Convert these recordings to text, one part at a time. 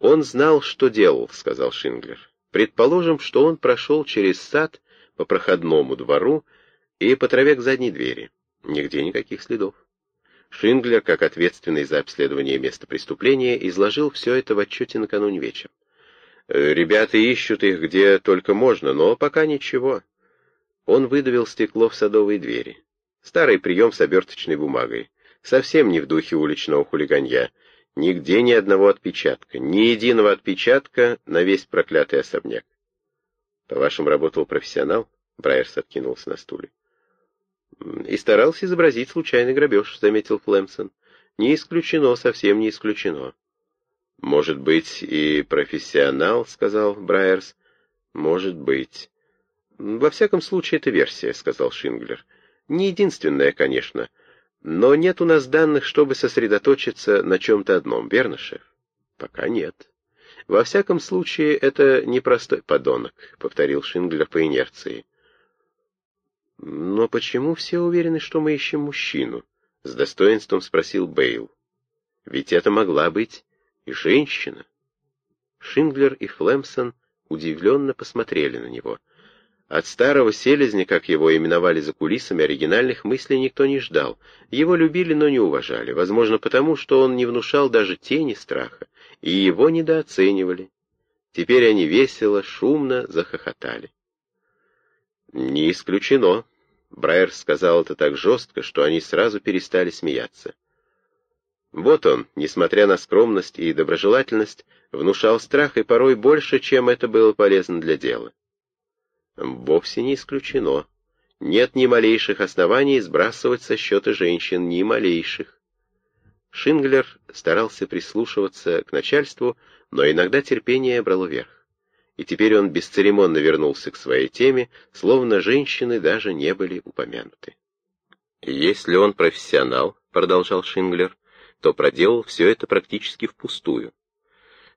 «Он знал, что делал», — сказал Шинглер. «Предположим, что он прошел через сад по проходному двору и по траве к задней двери. Нигде никаких следов». Шинглер, как ответственный за обследование места преступления, изложил все это в отчете накануне вечером. «Э, «Ребята ищут их где только можно, но пока ничего». Он выдавил стекло в садовые двери. Старый прием с оберточной бумагой. Совсем не в духе уличного хулиганья. Нигде ни одного отпечатка, ни единого отпечатка на весь проклятый особняк. По-вашему, работал профессионал? Брайерс откинулся на стуле. И старался изобразить случайный грабеж, заметил Флемсон. Не исключено, совсем не исключено. Может быть, и профессионал, сказал Брайерс. Может быть. Во всяком случае, это версия, сказал Шинглер. Не единственная, конечно. Но нет у нас данных, чтобы сосредоточиться на чем-то одном, верно, шеф? Пока нет. Во всяком случае, это непростой подонок, повторил Шинглер по инерции. Но почему все уверены, что мы ищем мужчину? С достоинством спросил Бейл. Ведь это могла быть и женщина. Шинглер и Флемсон удивленно посмотрели на него — от старого селезня, как его именовали за кулисами, оригинальных мыслей никто не ждал. Его любили, но не уважали, возможно, потому, что он не внушал даже тени страха, и его недооценивали. Теперь они весело, шумно захохотали. «Не исключено», — Брайер сказал это так жестко, что они сразу перестали смеяться. Вот он, несмотря на скромность и доброжелательность, внушал страх и порой больше, чем это было полезно для дела. Вовсе не исключено. Нет ни малейших оснований сбрасывать со счета женщин, ни малейших. Шинглер старался прислушиваться к начальству, но иногда терпение брало верх. И теперь он бесцеремонно вернулся к своей теме, словно женщины даже не были упомянуты. «Если он профессионал», — продолжал Шинглер, — то проделал все это практически впустую.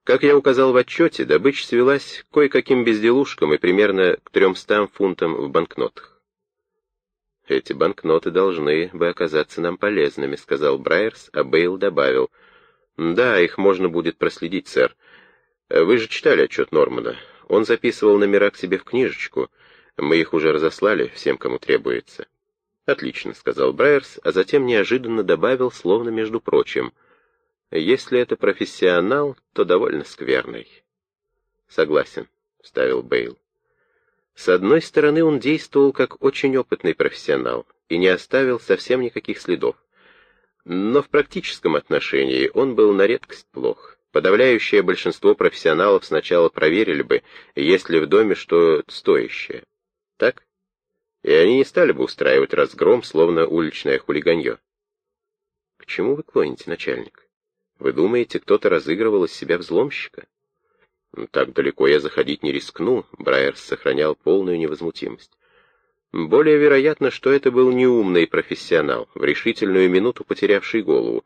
Как я указал в отчете, добыча свелась кое-каким безделушкам и примерно к тремстам фунтам в банкнотах. «Эти банкноты должны бы оказаться нам полезными», — сказал Брайерс, а Бейл добавил. «Да, их можно будет проследить, сэр. Вы же читали отчет Нормана. Он записывал номера к себе в книжечку. Мы их уже разослали всем, кому требуется». «Отлично», — сказал Брайерс, а затем неожиданно добавил, словно между прочим — если это профессионал, то довольно скверный. Согласен, вставил Бейл. С одной стороны, он действовал как очень опытный профессионал и не оставил совсем никаких следов. Но в практическом отношении он был на редкость плох. Подавляющее большинство профессионалов сначала проверили бы, есть ли в доме что стоящее. Так? И они не стали бы устраивать разгром, словно уличное хулиганье. К чему вы клоните, начальник? Вы думаете, кто-то разыгрывал из себя взломщика? Так далеко я заходить не рискну, Брайерс сохранял полную невозмутимость. Более вероятно, что это был неумный профессионал, в решительную минуту потерявший голову.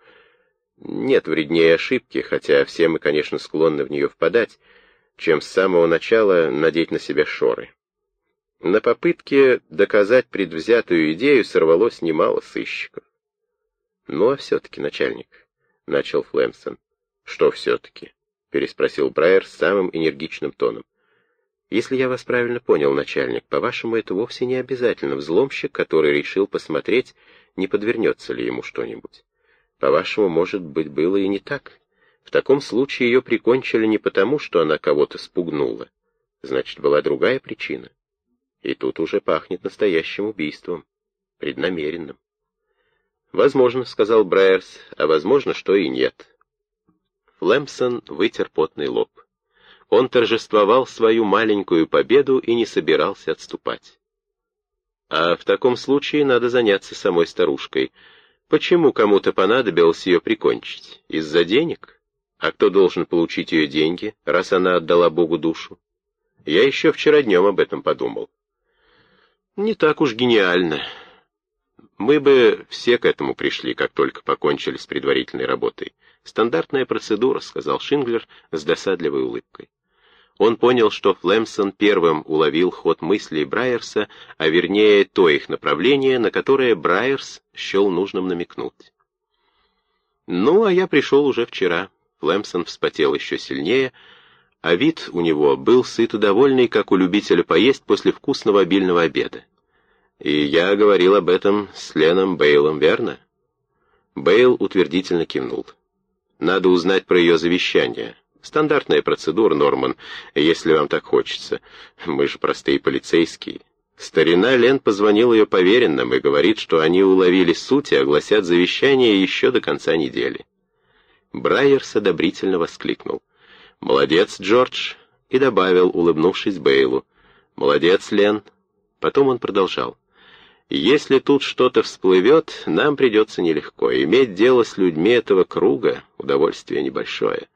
Нет вреднее ошибки, хотя все мы, конечно, склонны в нее впадать, чем с самого начала надеть на себя шоры. На попытке доказать предвзятую идею сорвалось немало сыщиков. Ну, а все-таки, начальник, — начал Флемсон. «Что все-таки?» — переспросил Брайер с самым энергичным тоном. «Если я вас правильно понял, начальник, по-вашему, это вовсе не обязательно взломщик, который решил посмотреть, не подвернется ли ему что-нибудь. По-вашему, может быть, было и не так. В таком случае ее прикончили не потому, что она кого-то спугнула. Значит, была другая причина. И тут уже пахнет настоящим убийством, преднамеренным. «Возможно», — сказал Брайерс, — «а возможно, что и нет». Флемсон вытер потный лоб. Он торжествовал свою маленькую победу и не собирался отступать. «А в таком случае надо заняться самой старушкой. Почему кому-то понадобилось ее прикончить? Из-за денег? А кто должен получить ее деньги, раз она отдала Богу душу? Я еще вчера днем об этом подумал». «Не так уж гениально», мы бы все к этому пришли, как только покончили с предварительной работой. Стандартная процедура, сказал Шинглер с досадливой улыбкой. Он понял, что Флемсон первым уловил ход мыслей Брайерса, а вернее то их направление, на которое Брайерс счел нужным намекнуть. «Ну, а я пришел уже вчера. Флемсон вспотел еще сильнее, а вид у него был сыт и довольный, как у любителя поесть после вкусного обильного обеда. И я говорил об этом с Леном Бейлом, верно? Бейл утвердительно кивнул. Надо узнать про ее завещание. Стандартная процедура, Норман, если вам так хочется. Мы же простые полицейские. Старина Лен позвонил ее поверенным и говорит, что они уловили суть и огласят завещание еще до конца недели. Брайерс одобрительно воскликнул. «Молодец, Джордж!» и добавил, улыбнувшись Бейлу. «Молодец, Лен!» Потом он продолжал. «Если тут что-то всплывет, нам придется нелегко. Иметь дело с людьми этого круга — удовольствие небольшое.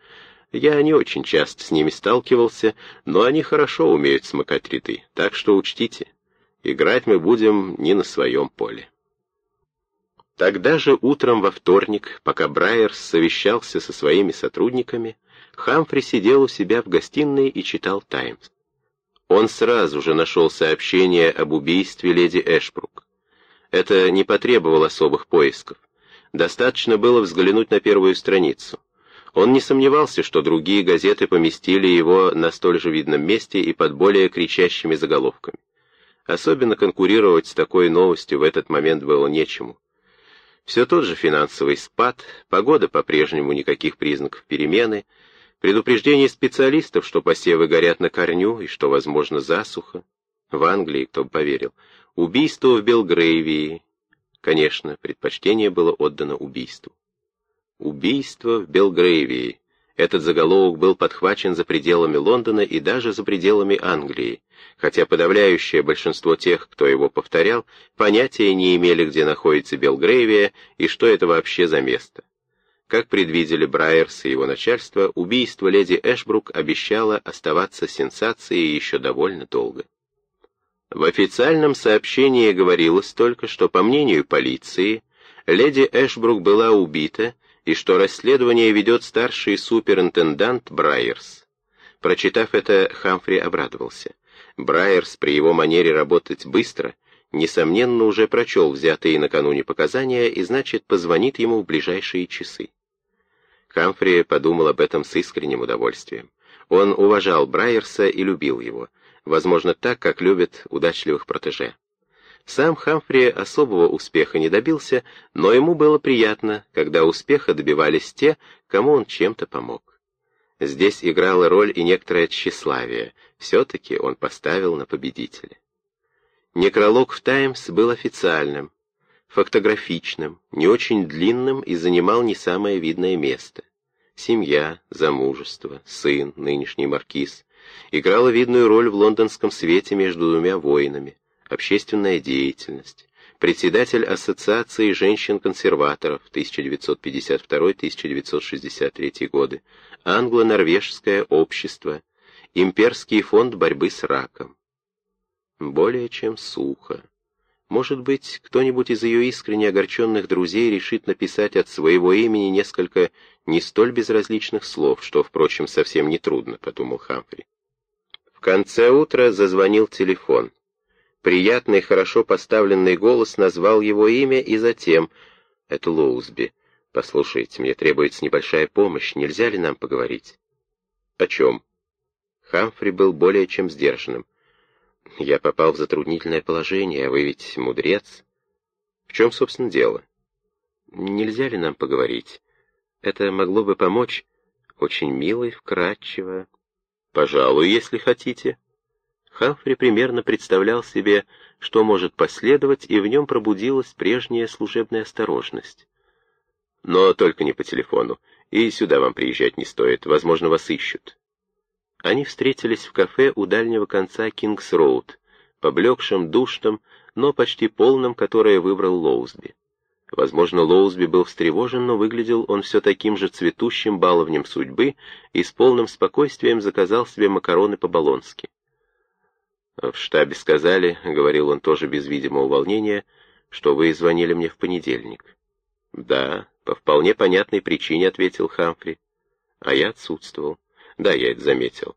Я не очень часто с ними сталкивался, но они хорошо умеют смыкать ряды, так что учтите, играть мы будем не на своем поле». Тогда же утром во вторник, пока Брайерс совещался со своими сотрудниками, Хамфри сидел у себя в гостиной и читал «Таймс». Он сразу же нашел сообщение об убийстве леди Эшбрук. Это не потребовало особых поисков. Достаточно было взглянуть на первую страницу. Он не сомневался, что другие газеты поместили его на столь же видном месте и под более кричащими заголовками. Особенно конкурировать с такой новостью в этот момент было нечему. Все тот же финансовый спад, погода по-прежнему никаких признаков перемены, предупреждение специалистов, что посевы горят на корню и что, возможно, засуха. В Англии, кто бы поверил, убийство в Белгрейвии. Конечно, предпочтение было отдано убийству. Убийство в Белгрейвии. Этот заголовок был подхвачен за пределами Лондона и даже за пределами Англии, хотя подавляющее большинство тех, кто его повторял, понятия не имели, где находится Белгрейвия и что это вообще за место. Как предвидели Брайерс и его начальство, убийство леди Эшбрук обещало оставаться сенсацией еще довольно долго. В официальном сообщении говорилось только, что, по мнению полиции, леди Эшбрук была убита и что расследование ведет старший суперинтендант Брайерс. Прочитав это, Хамфри обрадовался. Брайерс при его манере работать быстро, несомненно, уже прочел взятые накануне показания и, значит, позвонит ему в ближайшие часы. Хамфри подумал об этом с искренним удовольствием. Он уважал Брайерса и любил его, возможно, так, как любят удачливых протеже. Сам Хамфри особого успеха не добился, но ему было приятно, когда успеха добивались те, кому он чем-то помог. Здесь играла роль и некоторое тщеславие, все-таки он поставил на победителя. Некролог в «Таймс» был официальным, фотографичным, не очень длинным и занимал не самое видное место. Семья, замужество, сын, нынешний маркиз, играла видную роль в лондонском свете между двумя воинами общественная деятельность, председатель Ассоциации женщин-консерваторов 1952-1963 годы, англо-норвежское общество, имперский фонд борьбы с раком. Более чем сухо. Может быть, кто-нибудь из ее искренне огорченных друзей решит написать от своего имени несколько не столь безразличных слов, что, впрочем, совсем не трудно, подумал Хамфри. Конце утра зазвонил телефон. Приятный, хорошо поставленный голос назвал его имя и затем... Это Лоузби. Послушайте, мне требуется небольшая помощь. Нельзя ли нам поговорить? О чем? Хамфри был более чем сдержанным. Я попал в затруднительное положение, а вы ведь мудрец. В чем, собственно, дело? Нельзя ли нам поговорить? Это могло бы помочь. Очень мило и вкратчиво. Пожалуй, если хотите. Хамфри примерно представлял себе, что может последовать, и в нем пробудилась прежняя служебная осторожность. Но только не по телефону, и сюда вам приезжать не стоит, возможно, вас ищут. Они встретились в кафе у дальнего конца Кингс-Роуд, поблекшем, душном, но почти полном, которое выбрал Лоузби. Возможно, Лоузби был встревожен, но выглядел он все таким же цветущим баловнем судьбы и с полным спокойствием заказал себе макароны по-болонски. «В штабе сказали, — говорил он тоже без видимого волнения, — что вы звонили мне в понедельник». «Да, по вполне понятной причине», — ответил Хамфри. «А я отсутствовал. Да, я это заметил.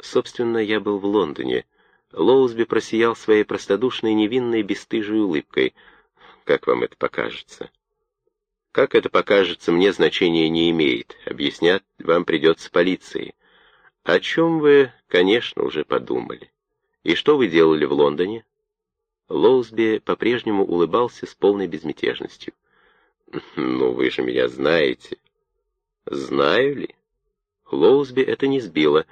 Собственно, я был в Лондоне. Лоузби просиял своей простодушной, невинной, бесстыжей улыбкой. Как вам это покажется?» Как это покажется, мне значения не имеет. Объяснять вам придется полиции. О чем вы, конечно, уже подумали. И что вы делали в Лондоне? Лоусби по-прежнему улыбался с полной безмятежностью. «Ну, вы же меня знаете». «Знаю ли?» Лоусби это не сбило.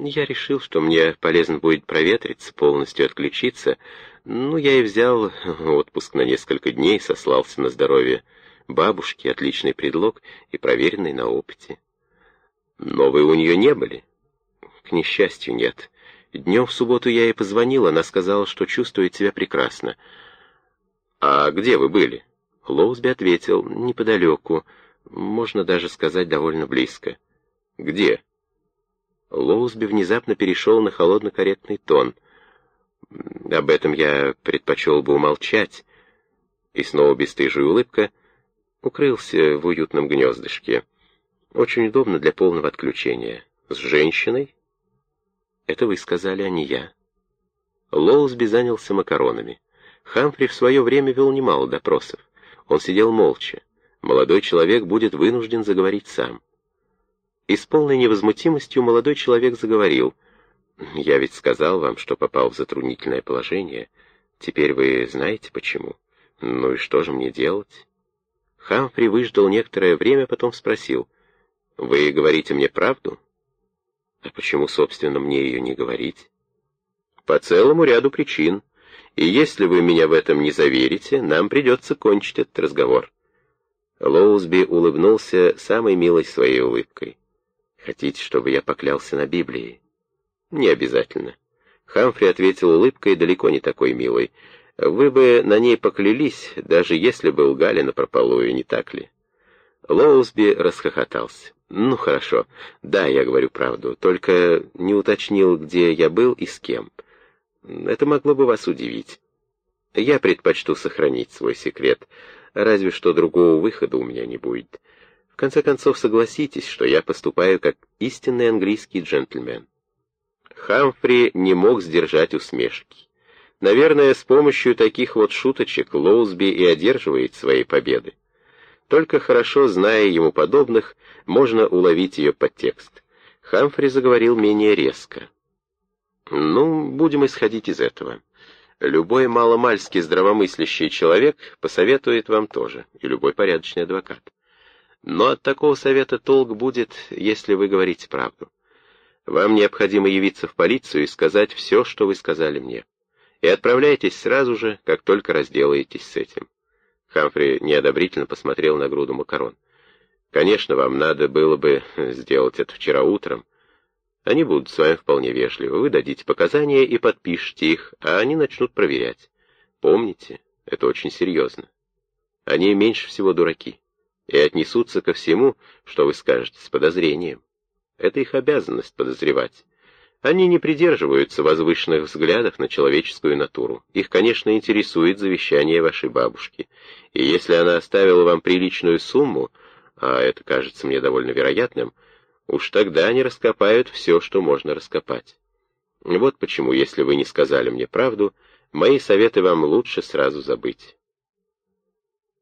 Я решил, что мне полезно будет проветриться, полностью отключиться. Ну, я и взял отпуск на несколько дней, сослался на здоровье бабушки, отличный предлог и проверенный на опыте. Но у нее не были? К несчастью, нет. Днем в субботу я ей позвонил, она сказала, что чувствует себя прекрасно. «А где вы были?» Лоусби ответил, неподалеку, можно даже сказать, довольно близко. «Где?» Лоусби внезапно перешел на холодно-корректный тон. «Об этом я предпочел бы умолчать». И снова бесстыжая улыбка укрылся в уютном гнездышке. Очень удобно для полного отключения. С женщиной? Это вы сказали, а не я. Лоусби занялся макаронами. Хамфри в свое время вел немало допросов. Он сидел молча. Молодой человек будет вынужден заговорить сам. И с полной невозмутимостью молодой человек заговорил. «Я ведь сказал вам, что попал в затруднительное положение. Теперь вы знаете почему. Ну и что же мне делать?» Хамфри выждал некоторое время, потом спросил. «Вы говорите мне правду?» А почему, собственно, мне ее не говорить? По целому ряду причин. И если вы меня в этом не заверите, нам придется кончить этот разговор. Лоусби улыбнулся самой милой своей улыбкой. Хотите, чтобы я поклялся на Библии? Не обязательно. Хамфри ответил улыбкой далеко не такой милой. Вы бы на ней поклялись, даже если бы лгали напропалую, не так ли? Лоусби расхохотался. «Ну, хорошо. Да, я говорю правду, только не уточнил, где я был и с кем. Это могло бы вас удивить. Я предпочту сохранить свой секрет, разве что другого выхода у меня не будет. Конце концов, согласитесь, что я поступаю как истинный английский джентльмен». Хамфри не мог сдержать усмешки. Наверное, с помощью таких вот шуточек Лоусби и одерживает свои победы. Только хорошо зная ему подобных, можно уловить ее подтекст. Хамфри заговорил менее резко. «Ну, будем исходить из этого. Любой маломальски здравомыслящий человек посоветует вам тоже, и любой порядочный адвокат. Но от такого совета толк будет, если вы говорите правду. Вам необходимо явиться в полицию и сказать все, что вы сказали мне. И отправляйтесь сразу же, как только разделаетесь с этим. Хамфри неодобрительно посмотрел на груду макарон. «Конечно, вам надо было бы сделать это вчера утром. Они будут с вами вполне вежливы. Вы дадите показания и подпишите их, а они начнут проверять. Помните, это очень серьезно. Они меньше всего дураки и отнесутся ко всему, что вы скажете, с подозрением. Это их обязанность подозревать. Они не придерживаются возвышенных взглядов на человеческую натуру. Их, конечно, интересует завещание вашей бабушки. И если она оставила вам приличную сумму, а это кажется мне довольно вероятным, уж тогда они раскопают все, что можно раскопать. Вот почему, если вы не сказали мне правду, мои советы вам лучше сразу забыть.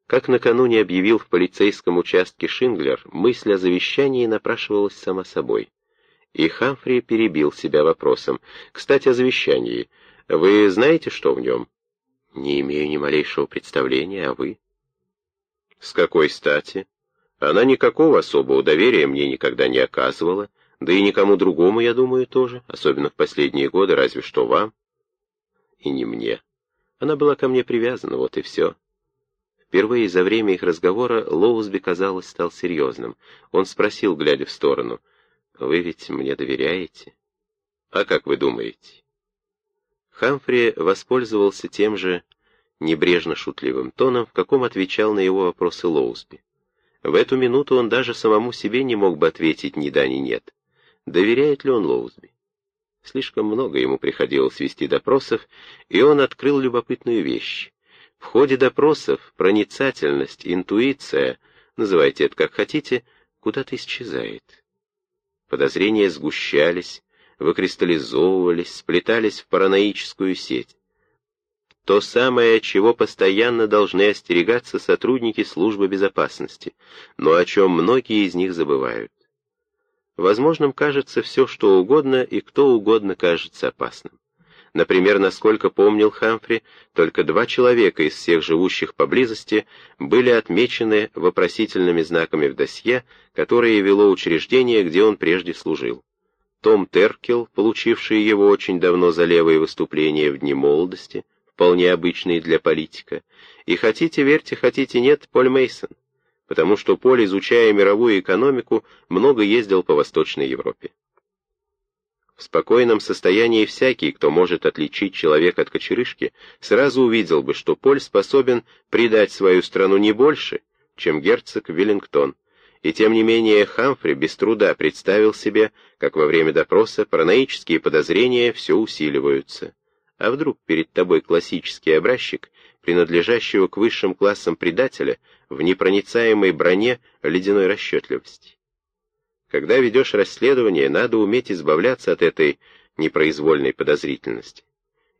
Как накануне объявил в полицейском участке Шинглер, мысль о завещании напрашивалась сама собой. И Хамфри перебил себя вопросом. «Кстати, о завещании. Вы знаете, что в нем?» «Не имею ни малейшего представления, а вы?» «С какой стати? Она никакого особого доверия мне никогда не оказывала, да и никому другому, я думаю, тоже, особенно в последние годы, разве что вам. И не мне. Она была ко мне привязана, вот и все». Впервые за время их разговора Лоусби, казалось, стал серьезным. Он спросил, глядя в сторону — вы ведь мне доверяете? А как вы думаете? Хамфри воспользовался тем же небрежно-шутливым тоном, в каком отвечал на его вопросы Лоусби. В эту минуту он даже самому себе не мог бы ответить ни да, ни нет. Доверяет ли он Лоусби? Слишком много ему приходилось вести допросов, и он открыл любопытную вещь. В ходе допросов проницательность, интуиция, называйте это как хотите, куда-то исчезает. Подозрения сгущались, выкристаллизовывались, сплетались в параноическую сеть. то самое, чего постоянно должны остерегаться сотрудники службы безопасности, но о чем многие из них забывают. Возможным кажется все, что угодно, и кто угодно кажется опасным. Например, насколько помнил Хамфри, только два человека из всех живущих поблизости были отмечены вопросительными знаками в досье, которое вело учреждение, где он прежде служил. Том Теркел, получивший его очень давно за левые выступления в дни молодости, вполне обычные для политика, и хотите верьте, хотите нет, Поль Мейсон, потому что Поль, изучая мировую экономику, много ездил по Восточной Европе. В спокойном состоянии всякий, кто может отличить человека от кочерышки, сразу увидел бы, что Поль способен предать свою страну не больше, чем герцог Веллингтон, и тем не менее Хамфри без труда представил себе, как во время допроса параноические подозрения все усиливаются. А вдруг перед тобой классический образчик, принадлежащего к высшим классам предателя, в непроницаемой броне ледяной расчетливости? Когда ведешь расследование, надо уметь избавляться от этой непроизвольной подозрительности.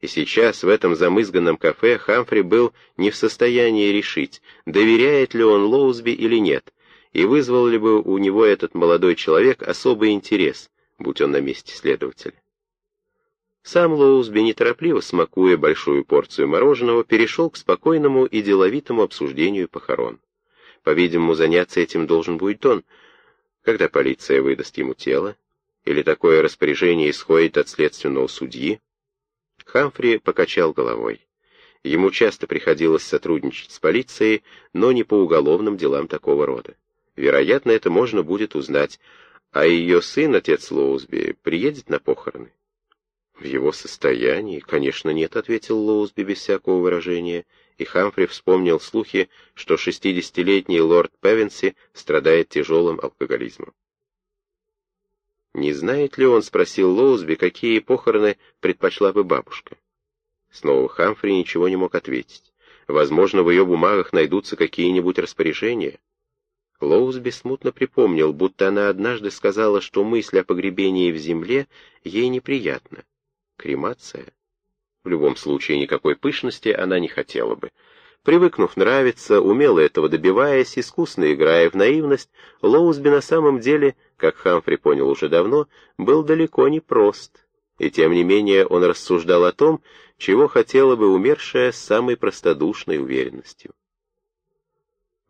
И сейчас в этом замызганном кафе Хамфри был не в состоянии решить, доверяет ли он Лоузби или нет, и вызвал ли бы у него этот молодой человек особый интерес, будь он на месте следователя. Сам Лоузби, неторопливо смакуя большую порцию мороженого, перешел к спокойному и деловитому обсуждению похорон. По-видимому, заняться этим должен будет он, когда полиция выдаст ему тело, или такое распоряжение исходит от следственного судьи? Хамфри покачал головой. Ему часто приходилось сотрудничать с полицией, но не по уголовным делам такого рода. Вероятно, это можно будет узнать, а ее сын, отец Лоузби, приедет на похороны. В его состоянии, конечно, нет, ответил Лоузби без всякого выражения, и Хамфри вспомнил слухи, что шестидесятилетний лорд Певенси страдает тяжелым алкоголизмом. «Не знает ли он, — спросил Лоузби, — какие похороны предпочла бы бабушка?» Снова Хамфри ничего не мог ответить. Возможно, в ее бумагах найдутся какие-нибудь распоряжения. Лоузби смутно припомнил, будто она однажды сказала, что мысль о погребении в земле ей неприятна. Кремация? В любом случае, никакой пышности она не хотела бы. Привыкнув нравиться, умело этого добиваясь, искусно играя в наивность, Лоузби на самом деле, как Хамфри понял уже давно, был далеко не прост. И тем не менее он рассуждал о том, чего хотела бы умершая с самой простодушной уверенностью.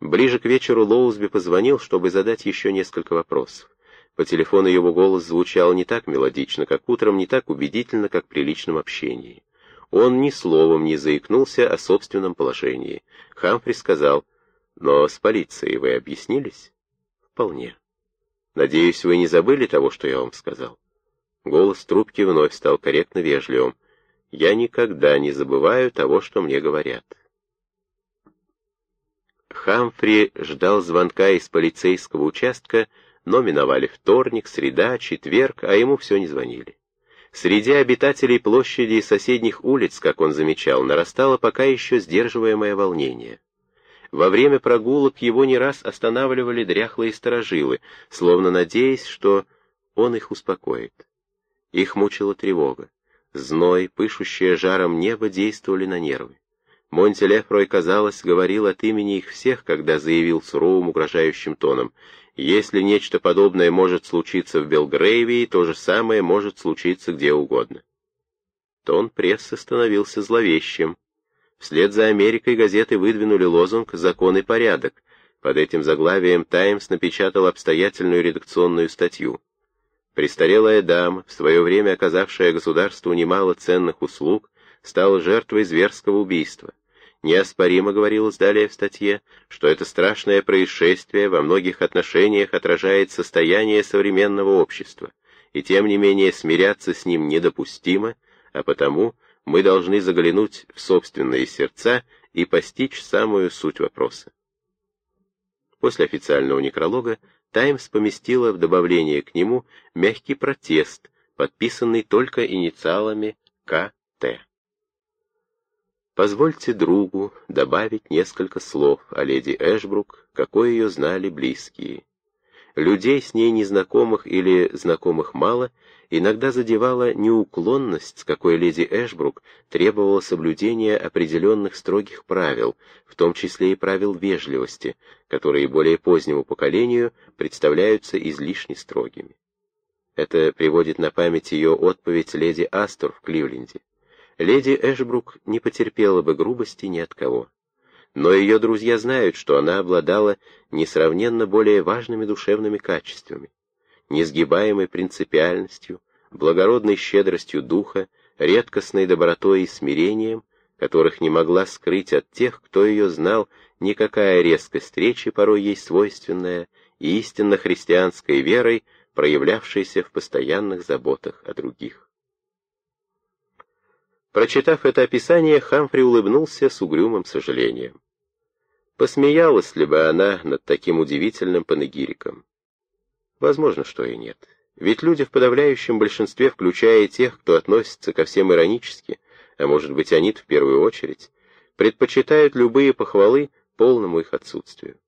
Ближе к вечеру Лоузби позвонил, чтобы задать еще несколько вопросов. По телефону его голос звучал не так мелодично, как утром, не так убедительно, как при личном общении. Он ни словом не заикнулся о собственном положении. Хамфри сказал, «Но с полицией вы объяснились?» «Вполне». «Надеюсь, вы не забыли того, что я вам сказал?» Голос трубки вновь стал корректно вежливым. «Я никогда не забываю того, что мне говорят». Хамфри ждал звонка из полицейского участка, но миновали вторник, среда, четверг, а ему все не звонили. Среди обитателей площади и соседних улиц, как он замечал, нарастало пока еще сдерживаемое волнение. Во время прогулок его не раз останавливали дряхлые сторожилы, словно надеясь, что он их успокоит. Их мучила тревога. Зной, пышущее жаром небо действовали на нервы. Монтелефрой, казалось, говорил от имени их всех, когда заявил суровым угрожающим тоном, если нечто подобное может случиться в Белгрейвии, то же самое может случиться где угодно. Тон прессы становился зловещим. Вслед за Америкой газеты выдвинули лозунг «Закон и порядок». Под этим заглавием «Таймс» напечатал обстоятельную редакционную статью. Престарелая дама, в свое время оказавшая государству немало ценных услуг, стала жертвой зверского убийства. Неоспоримо говорилось далее в статье, что это страшное происшествие во многих отношениях отражает состояние современного общества, и тем не менее смиряться с ним недопустимо, а потому мы должны заглянуть в собственные сердца и постичь самую суть вопроса. После официального некролога «Таймс» поместила в добавление к нему мягкий протест, подписанный только инициалами К.Т. Позвольте другу добавить несколько слов о леди Эшбрук, какой ее знали близкие. людей с ней незнакомых или знакомых мало, иногда задевала неуклонность, с какой леди Эшбрук требовала соблюдения определенных строгих правил, в том числе и правил вежливости, которые более позднему поколению представляются излишне строгими. Это приводит на память ее отповедь леди Астор в Кливленде. Леди Эшбрук не потерпела бы грубости ни от кого. Но ее друзья знают, что она обладала несравненно более важными душевными качествами несгибаемой принципиальностью, благородной щедростью духа, редкостной добротой и смирением, которых не могла скрыть от тех, кто ее знал, никакая резкость речи, порой ей свойственная, и истинно христианской верой, проявлявшейся в постоянных заботах о других. Прочитав это описание, Хамфри улыбнулся с угрюмым сожалением. Посмеялась ли бы она над таким удивительным панегириком? Возможно, что и нет. Ведь люди в подавляющем большинстве, включая тех, кто относится ко всем иронически, а может быть они в первую очередь, предпочитают любые похвалы полному их отсутствию.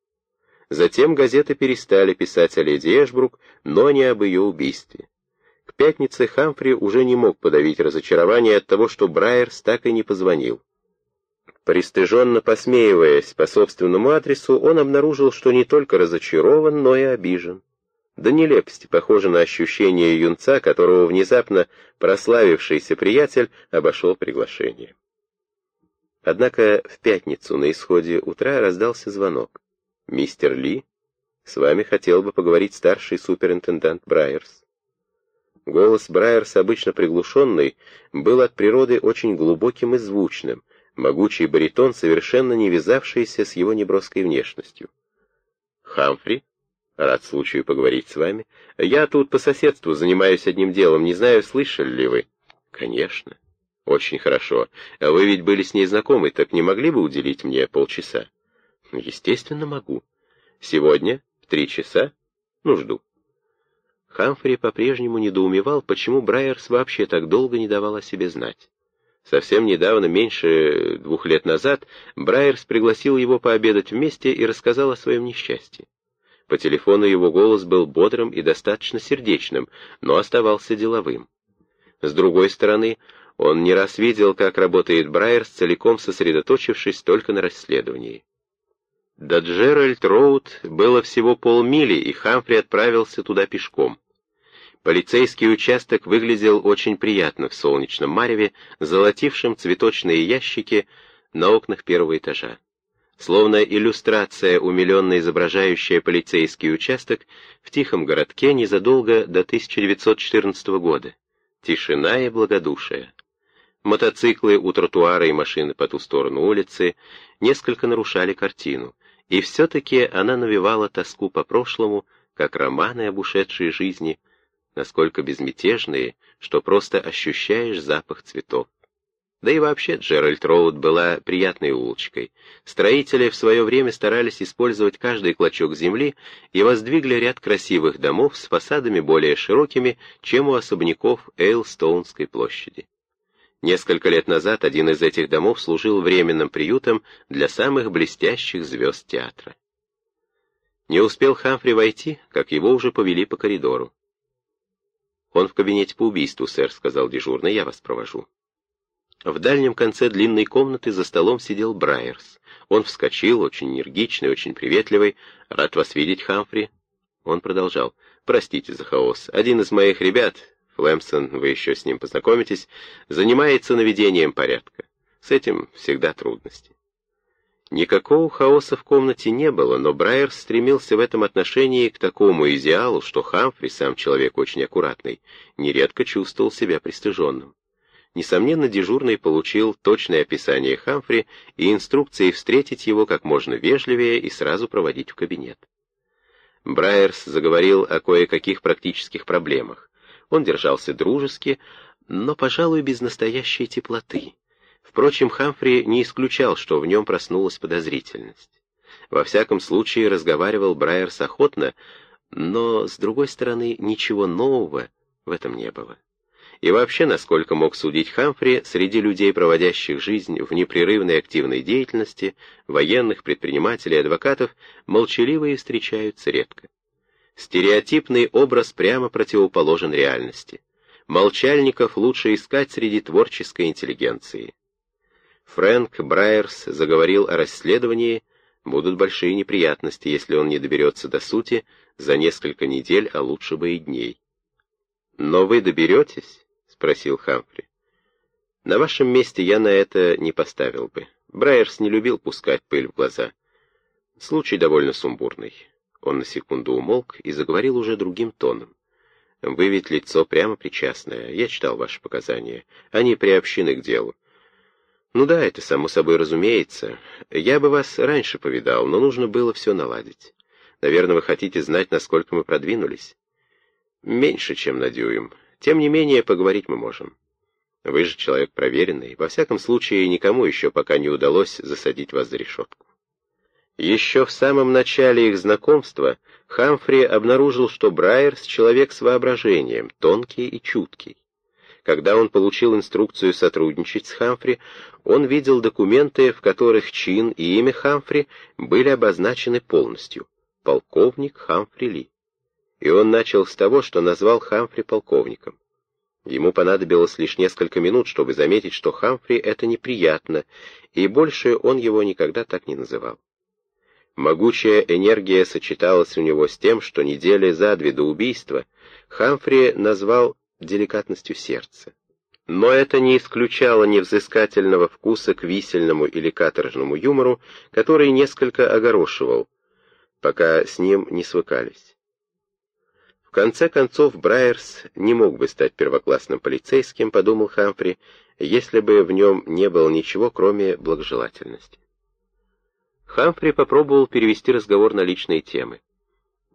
Затем газеты перестали писать о леди Эшбрук, но не об ее убийстве. Пятнице Хамфри уже не мог подавить разочарование от того, что Брайерс так и не позвонил. Пристыженно посмеиваясь по собственному адресу, он обнаружил, что не только разочарован, но и обижен. До нелепости похоже на ощущение юнца, которого внезапно прославившийся приятель обошел приглашение. Однако в пятницу на исходе утра раздался звонок. «Мистер Ли, с вами хотел бы поговорить старший суперинтендант Брайерс». Голос Брайерс, обычно приглушенный, был от природы очень глубоким и звучным, могучий баритон, совершенно не вязавшийся с его неброской внешностью. «Хамфри?» Рад случаю поговорить с вами. Я тут по соседству занимаюсь одним делом, не знаю, слышали ли вы. Конечно. Очень хорошо. Вы ведь были с ней знакомы, так не могли бы уделить мне полчаса? Естественно, могу. Сегодня? В три часа? Ну, жду. Хамфри по-прежнему недоумевал, почему Брайерс вообще так долго не давал о себе знать. Совсем недавно, меньше двух лет назад, Брайерс пригласил его пообедать вместе и рассказал о своем несчастье. По телефону его голос был бодрым и достаточно сердечным, но оставался деловым. С другой стороны, он не раз видел, как работает Брайерс, целиком сосредоточившись только на расследовании. До Джеральд Роуд было всего полмили, и Хамфри отправился туда пешком. Полицейский участок выглядел очень приятно в солнечном мареве, золотившем цветочные ящики на окнах первого этажа словно иллюстрация, умиленно изображающая полицейский участок в тихом городке незадолго до 1914 года. Тишина и благодушие. Мотоциклы у тротуара и машины по ту сторону улицы несколько нарушали картину, и все-таки она навевала тоску по прошлому, как романы об ушедшей жизни, насколько безмятежные, что просто ощущаешь запах цветов. Да и вообще Джеральд Роуд была приятной улочкой. Строители в свое время старались использовать каждый клочок земли и воздвигли ряд красивых домов с фасадами более широкими, чем у особняков Эйлстоунской площади. Несколько лет назад один из этих домов служил временным приютом для самых блестящих звезд театра. Не успел Хамфри войти, как его уже повели по коридору. «Он в кабинете по убийству, сэр», — сказал дежурный, — «я вас провожу». В дальнем конце длинной комнаты за столом сидел Брайерс. Он вскочил, очень энергичный, очень приветливый. «Рад вас видеть, Хамфри». Он продолжал. «Простите за хаос. Один из моих ребят, Флемсон, вы еще с ним познакомитесь, занимается наведением порядка. С этим всегда трудности». Никакого хаоса в комнате не было, но Брайерс стремился в этом отношении к такому идеалу, что Хамфри, сам человек очень аккуратный, нередко чувствовал себя пристыженным. Несомненно, дежурный получил точное описание Хамфри и инструкции встретить его как можно вежливее и сразу проводить в кабинет. Брайерс заговорил о кое-каких практических проблемах. Он держался дружески, но, пожалуй, без настоящей теплоты. Впрочем, Хамфри не исключал, что в нем проснулась подозрительность. Во всяком случае, разговаривал Брайерс охотно, но, с другой стороны, ничего нового в этом не было. И вообще, насколько мог судить Хамфри, среди людей, проводящих жизнь в непрерывной активной деятельности, военных, предпринимателей, адвокатов, молчаливые встречаются редко. Стереотипный образ прямо противоположен реальности. Молчальников лучше искать среди творческой интеллигенции. Фрэнк Брайерс заговорил о расследовании, будут большие неприятности, если он не доберется до сути за несколько недель, а лучше бы и дней. «Но вы доберетесь?» — спросил Хамфри. «На вашем месте я на это не поставил бы. Брайерс не любил пускать пыль в глаза. Случай довольно сумбурный. Он на секунду умолк и заговорил уже другим тоном. «Вы ведь лицо прямо причастное. Я читал ваши показания. Они приобщены к делу. Ну да, это само собой разумеется. Я бы вас раньше повидал, но нужно было все наладить. Наверное, вы хотите знать, насколько мы продвинулись. Меньше, чем на дюйм. Тем не менее, поговорить мы можем. Вы же человек проверенный. Во всяком случае, никому еще пока не удалось засадить вас за решетку. Еще в самом начале их знакомства Хамфри обнаружил, что Брайерс — человек с воображением, тонкий и чуткий. Когда он получил инструкцию сотрудничать с Хамфри, он видел документы, в которых чин и имя Хамфри были обозначены полностью — полковник Хамфри Ли. И он начал с того, что назвал Хамфри полковником. Ему понадобилось лишь несколько минут, чтобы заметить, что Хамфри это неприятно, и больше он его никогда так не называл. Могучая энергия сочеталась у него с тем, что недели за две до убийства Хамфри назвал деликатностью сердца. Но это не исключало невзыскательного вкуса к висельному или каторжному юмору, который несколько огорошивал, пока с ним не свыкались. В конце концов, Брайерс не мог бы стать первоклассным полицейским, подумал Хамфри, если бы в нем не было ничего, кроме благожелательности. Хамфри попробовал перевести разговор на личные темы.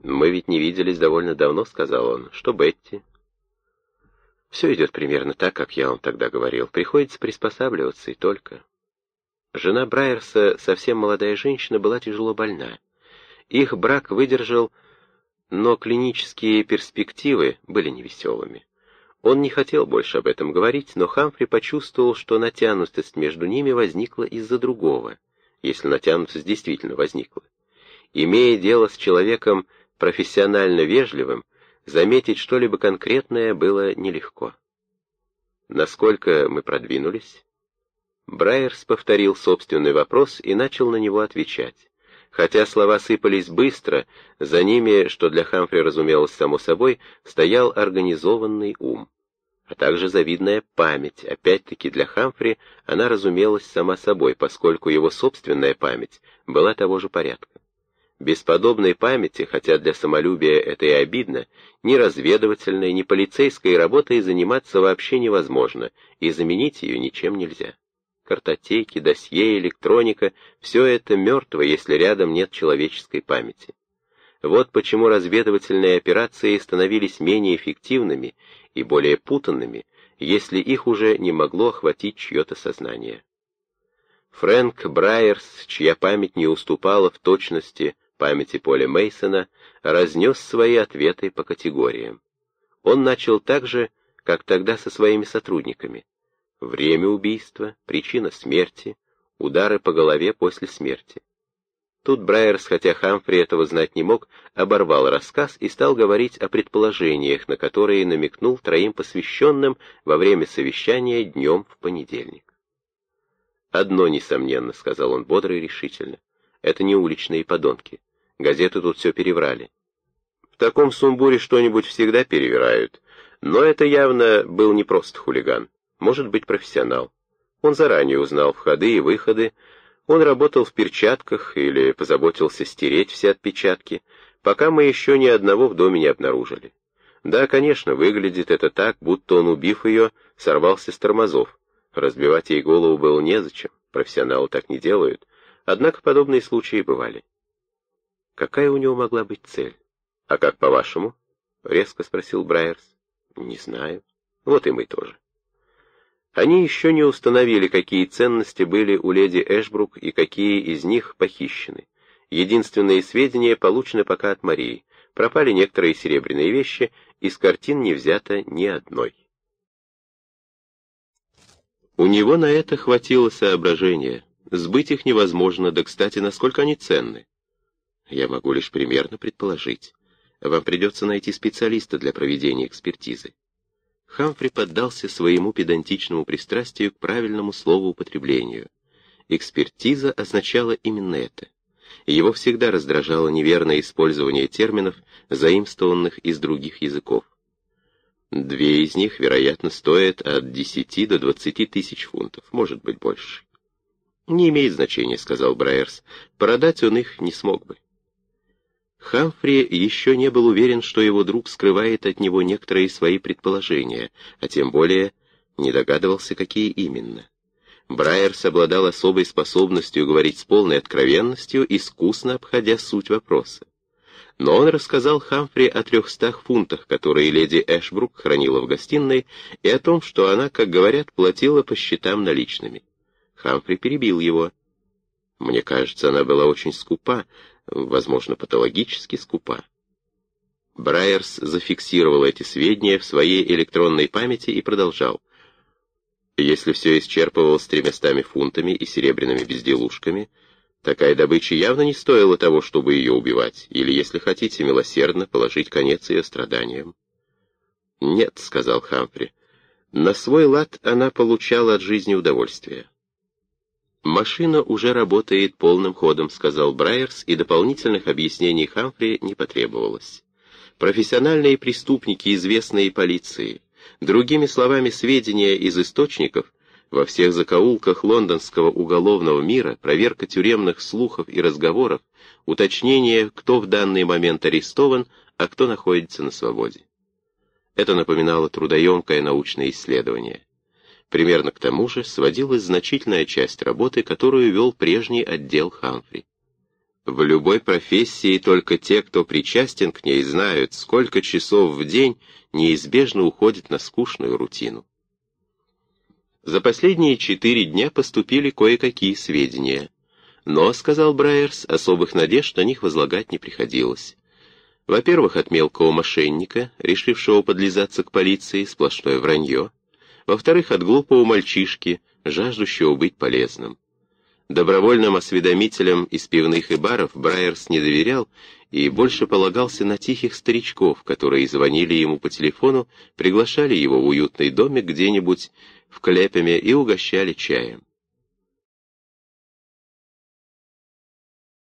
«Мы ведь не виделись довольно давно», — сказал он. «Что Бетти?» «Все идет примерно так, как я вам тогда говорил. Приходится приспосабливаться и только». Жена Брайерса, совсем молодая женщина, была тяжело больна. Их брак выдержал, но клинические перспективы были невеселыми. Он не хотел больше об этом говорить, но Хамфри почувствовал, что натянутость между ними возникла из-за другого — если натянутость действительно возникла. Имея дело с человеком профессионально вежливым, заметить что-либо конкретное было нелегко. Насколько мы продвинулись? Брайерс повторил собственный вопрос и начал на него отвечать. Хотя слова сыпались быстро, за ними, что для Хамфри разумелось само собой, стоял организованный ум а также завидная память. Опять-таки для Хамфри она разумелась сама собой, поскольку его собственная память была того же порядка. Без подобной памяти, хотя для самолюбия это и обидно, ни разведывательной, ни полицейской работой заниматься вообще невозможно, и заменить ее ничем нельзя. Картотеки, досье, электроника — все это мертво, если рядом нет человеческой памяти. Вот почему разведывательные операции становились менее эффективными и более путанными, если их уже не могло охватить чье-то сознание. Фрэнк Брайерс, чья память не уступала в точности памяти Поля Мейсона, разнес свои ответы по категориям. Он начал так же, как тогда со своими сотрудниками. Время убийства, причина смерти, удары по голове после смерти. Тут Брайерс, хотя Хамфри этого знать не мог, оборвал рассказ и стал говорить о предположениях, на которые намекнул троим посвященным во время совещания днем в понедельник. «Одно, несомненно», — сказал он бодро и решительно, — «это не уличные подонки. Газеты тут все переврали. В таком сумбуре что-нибудь всегда перевирают, но это явно был не просто хулиган, может быть профессионал. Он заранее узнал входы и выходы, он работал в перчатках или позаботился стереть все отпечатки, пока мы еще ни одного в доме не обнаружили. Да, конечно, выглядит это так, будто он, убив ее, сорвался с тормозов. Разбивать ей голову было незачем, профессионалы так не делают, однако подобные случаи бывали. Какая у него могла быть цель? А как по-вашему? — резко спросил Брайерс. Не знаю. Вот и мы тоже. Они еще не установили, какие ценности были у леди Эшбрук и какие из них похищены. Единственные сведения получены пока от Марии. Пропали некоторые серебряные вещи, из картин не взято ни одной. У него на это хватило соображения. Сбыть их невозможно, да, кстати, насколько они ценны. Я могу лишь примерно предположить. Вам придется найти специалиста для проведения экспертизы. Хамфри поддался своему педантичному пристрастию к правильному словоупотреблению. Экспертиза означала именно это. Его всегда раздражало неверное использование терминов, заимствованных из других языков. Две из них, вероятно, стоят от 10 до 20 тысяч фунтов, может быть больше. «Не имеет значения», — сказал Брайерс. «Продать он их не смог бы». Хамфри еще не был уверен, что его друг скрывает от него некоторые свои предположения, а тем более не догадывался, какие именно. Брайерс обладал особой способностью говорить с полной откровенностью, искусно обходя суть вопроса. Но он рассказал Хамфри о трехстах фунтах, которые леди Эшбрук хранила в гостиной, и о том, что она, как говорят, платила по счетам наличными. Хамфри перебил его. Мне кажется, она была очень скупа, возможно, патологически скупа. Брайерс зафиксировал эти сведения в своей электронной памяти и продолжал. Если все исчерпывалось тремястами фунтами и серебряными безделушками, такая добыча явно не стоила того, чтобы ее убивать, или, если хотите, милосердно положить конец ее страданиям. «Нет», — сказал Хамфри, — «на свой лад она получала от жизни удовольствие». «Машина уже работает полным ходом», — сказал Брайерс, и дополнительных объяснений Хамфри не потребовалось. Профессиональные преступники, известные полиции, другими словами, сведения из источников, во всех закоулках лондонского уголовного мира, проверка тюремных слухов и разговоров, уточнение, кто в данный момент арестован, а кто находится на свободе. Это напоминало трудоемкое научное исследование. Примерно к тому же сводилась значительная часть работы, которую вел прежний отдел Хамфри. В любой профессии только те, кто причастен к ней, знают, сколько часов в день неизбежно уходит на скучную рутину. За последние четыре дня поступили кое-какие сведения. Но, сказал Брайерс, особых надежд на них возлагать не приходилось. Во-первых, от мелкого мошенника, решившего подлизаться к полиции, сплошное вранье во-вторых, от глупого мальчишки, жаждущего быть полезным. Добровольным осведомителям из пивных и баров Брайерс не доверял и больше полагался на тихих старичков, которые звонили ему по телефону, приглашали его в уютный домик где-нибудь в Клепеме и угощали чаем.